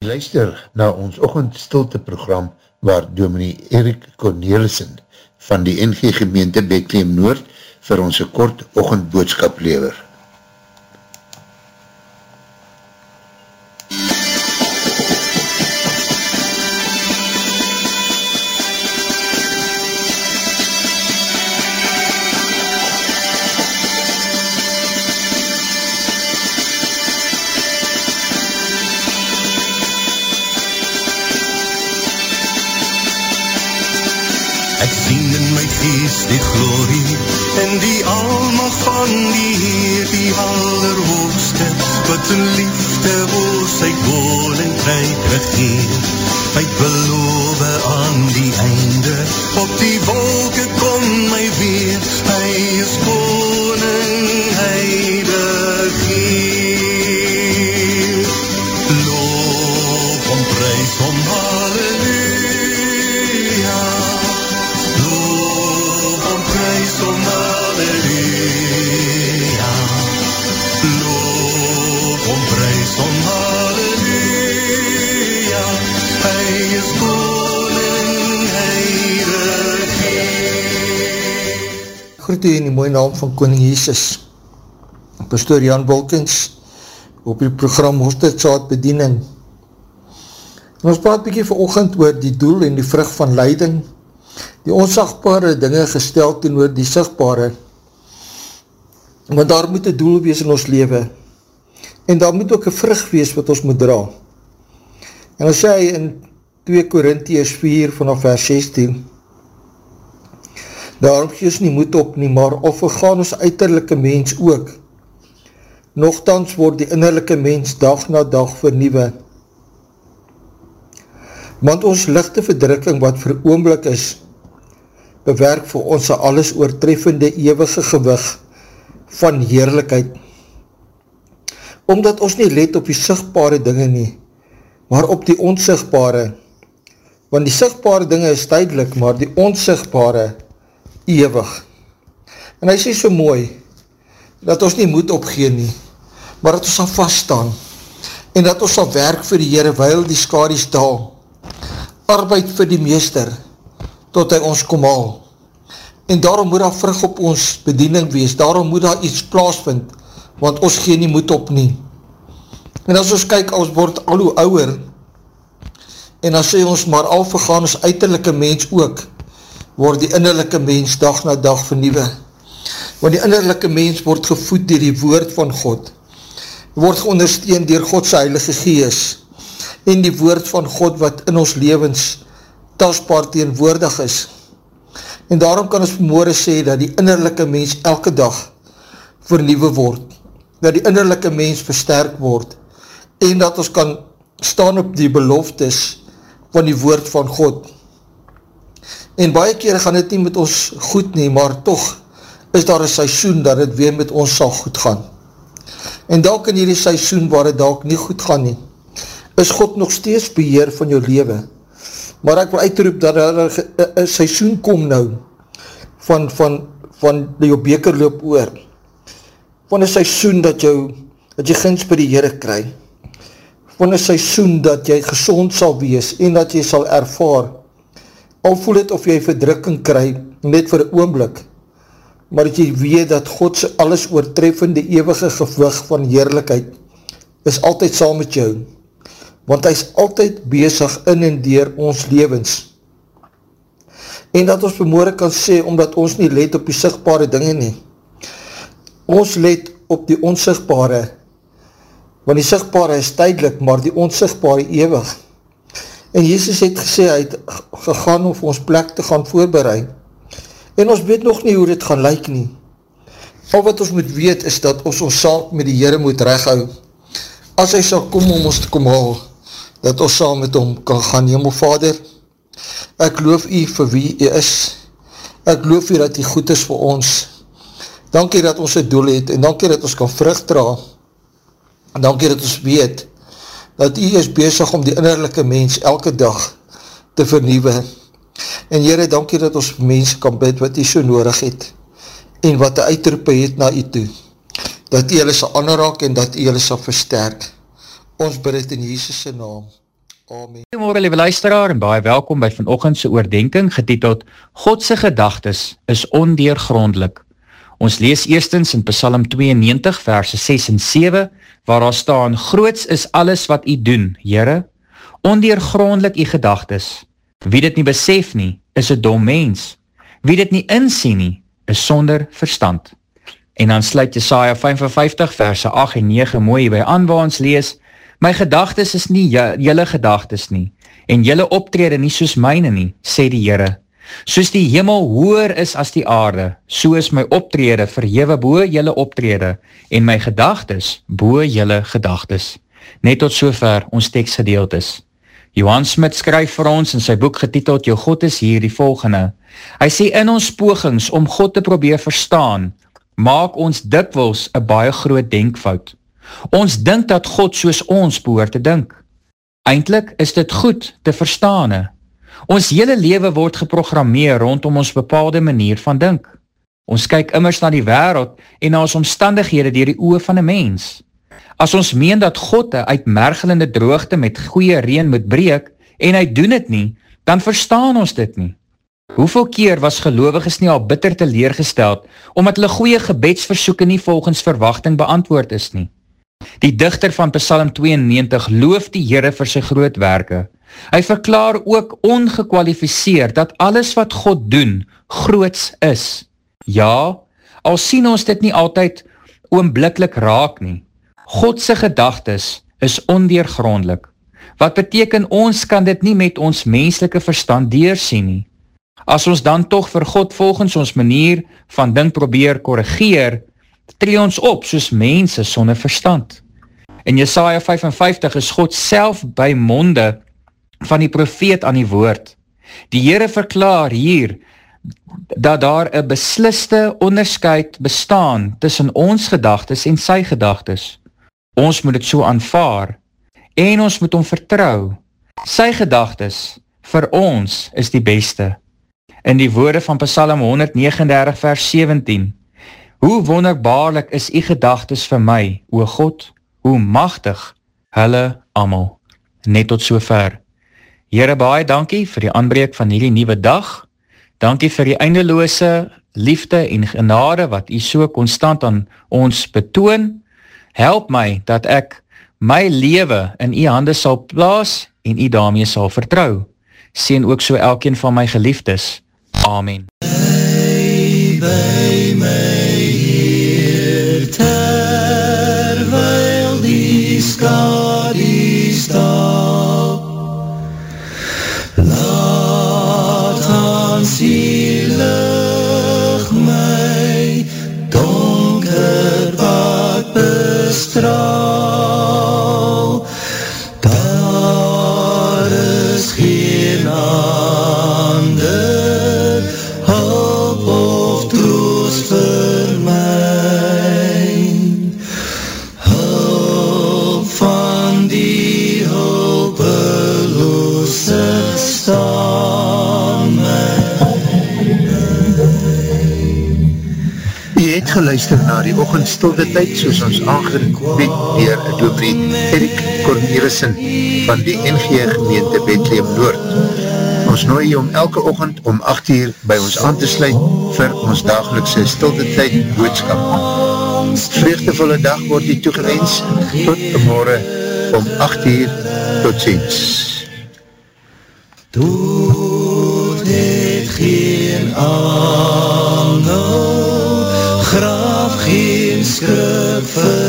Luister na ons ochendstilte program waar dominee Erik Cornelissen van die NG gemeente Bekleem Noord vir ons kort ochendboodskap lever. in my gees die glorie en die almag van die Heer, die allerhoogste, wat in liefde oor sy koninkryk regeer. Hy beloof aan die einde, op die wolke kom my weer, hy is voor naam van Koning Jesus. Pastoor Jan Wolkens op die program Hosterdsaad Bediening. En ons praat bykie vir ochend oor die doel en die vrug van leiding, die onsagbare dinge gesteld en oor die sigtbare. Want daar moet een doel wees in ons leven en daar moet ook een vrug wees wat ons moet dra. En ons sê in 2 Korinties 4 vanaf vers 16 Daarom gees nie moed op nie, maar of vergaan ons uiterlijke mens ook. Nogthans word die innerlijke mens dag na dag vernieuwe. Want ons lichte verdrukking wat vir oomblik is, bewerk vir ons alles oortreffende eeuwige gewig van heerlijkheid. Omdat ons nie let op die sigtbare dinge nie, maar op die onsigbare. Want die sigtbare dinge is tydelik, maar die onsigbare is ewig. En hy sê so mooi, dat ons nie moed opgeen nie, maar dat ons sal vaststaan, en dat ons sal werk vir die Heere, weil die skaries daal, arbeid vir die meester, tot hy ons kom haal. En daarom moet daar vrug op ons bediening wees, daarom moet daar iets plaasvind, want ons gee nie moed op nie. En as ons kyk, ons word al hoe ouwer, en dan sê ons, maar al vergaan ons uiterlijke mens ook, word die innerlijke mens dag na dag vernieuwe. Want die innerlijke mens word gevoed dier die woord van God, word geondersteend dier Godse heilige gees, en die woord van God wat in ons levens tasbaar teenwoordig is. En daarom kan ons vanmorgen sê dat die innerlijke mens elke dag vernieuwe word, dat die innerlijke mens versterk word, en dat ons kan staan op die beloftes van die woord van God, En baie kere gaan dit nie met ons goed nie, maar toch is daar een seisoen dat het weer met ons sal goed gaan. En dalk in hierdie seisoen waar het dalk nie goed gaan nie, is God nog steeds beheer van jou leven. Maar ek wil uitroep dat er een seisoen kom nou, van, van, van jou beker loop oor, van een seisoen dat, jou, dat jy gins by die Heere kry, van een seisoen dat jy gezond sal wees, en dat jy sal ervaar, al voel het of jy verdrukking kry, net vir oomblik, maar dat jy weet dat Godse alles oortreffende eeuwige gewig van heerlijkheid is altyd saam met jou, want hy is altyd bezig in en dier ons levens. En dat ons vermoorde kan sê, omdat ons nie let op die sigtbare dinge nie. Ons let op die onsigbare, want die sigtbare is tydelik, maar die onsigbare eeuwig. En Jezus het gesê, hy het gegaan om ons plek te gaan voorbereid. En ons weet nog nie hoe dit gaan lyk nie. Al wat ons moet weet is dat ons ons saam met die Heere moet reghou. As hy sal kom om ons te kom haal, dat ons saam met hom kan gaan. Hemel Vader, ek loof u vir wie u is. Ek loof u dat u goed is vir ons. Dankie dat ons een doel het en dankie dat ons kan vrucht dra. Dankie dat ons weet, dat u is bezig om die innerlijke mens elke dag te vernieuwe. En Heere, dankie dat ons mens kan bid wat u so nodig het en wat die uitroepen het na u toe. Dat u hulle sal aanraak en dat u hulle sal versterk. Ons bid het in Jesus' naam. Amen. Goeiemorgen lieve luisteraar en baie welkom by vanochtendse oordenking getiteld Godse gedagtes is ondeergrondelik. Ons lees eerstens in Psalm 92 verse 6 en 7 waar daar staan Groots is alles wat u doen, Heere, ondeergrondelik u gedagtes. Wie dit nie besef nie, is een dom mens. Wie dit nie insien nie, is sonder verstand. En dan sluit Jesaja 55 verse 8 en 9 mooi by aan waar ons lees, My gedagtes is nie jylle gedagtes nie, en jylle optrede nie soos myne nie, sê die Heere. Soos die hemel hoër is as die aarde, so is my optrede verhewe boe jylle optrede, en my gedagtes boe jylle gedagtes. Net tot sover ons is. Johan Smit skryf vir ons in sy boek getiteld Jou God is hier die volgende. Hy sê in ons pogings om God te probeer verstaan, maak ons dikwels een baie groot denkfout. Ons dink dat God soos ons behoor te dink. Eindelijk is dit goed te verstane. Ons hele leven word geprogrammeer rondom ons bepaalde manier van dink. Ons kyk immers na die wereld en na ons omstandighede dier die oe van een mens. As ons meen dat God een uitmergelende droogte met goeie reen moet breek, en hy doen het nie, dan verstaan ons dit nie. Hoeveel keer was geloviges nie al bitter teleergesteld, omdat hulle goeie gebedsversoeken nie volgens verwachting beantwoord is nie? Die dichter van Psalm 92 loof die Heere vir sy grootwerke. Hy verklaar ook ongekwalificeerd dat alles wat God doen, groots is. Ja, al sien ons dit nie altyd oombliklik raak nie, Godse gedagtes is ondeergrondelik. Wat beteken ons kan dit nie met ons menslike verstand deersien nie. As ons dan toch vir God volgens ons manier van ding probeer korrigeer, tree ons op soos mense sonder verstand. In Jesaja 55 is God self by monde van die profeet aan die woord. Die Heere verklaar hier dat daar een besliste onderscheid bestaan tussen ons gedagtes en sy gedagtes. Ons moet het so aanvaar en ons moet om vertrouw. Sy gedagtes vir ons is die beste. In die woorde van Psalm 139 vers 17 Hoe wonderbaarlik is die gedagtes vir my, o God, hoe machtig hulle amal. Net tot so ver. Heere, baie dankie vir die aanbreek van hierdie nieuwe dag. Dankie vir die eindeloose liefde en genade wat u so constant aan ons betoon help my dat ek my lewe in u hande sal plaas en u daarmee sal vertrou. Sien ook so elkeen van my geliefdes. Amen. By, by my Heer, is geluister na die ochendstilde tyd soos ons aangebied dier Dominee Erik Cornelissen van die NG gemeente Bethlehem Noord. Ons nooi jy om elke ochend om 8 uur by ons aan te sluit vir ons dagelikse stilte tyd boodskap. Vreugdevolle dag word die toegewens tot morgen om 8 uur tot ziens. Dood het geen ander It's good for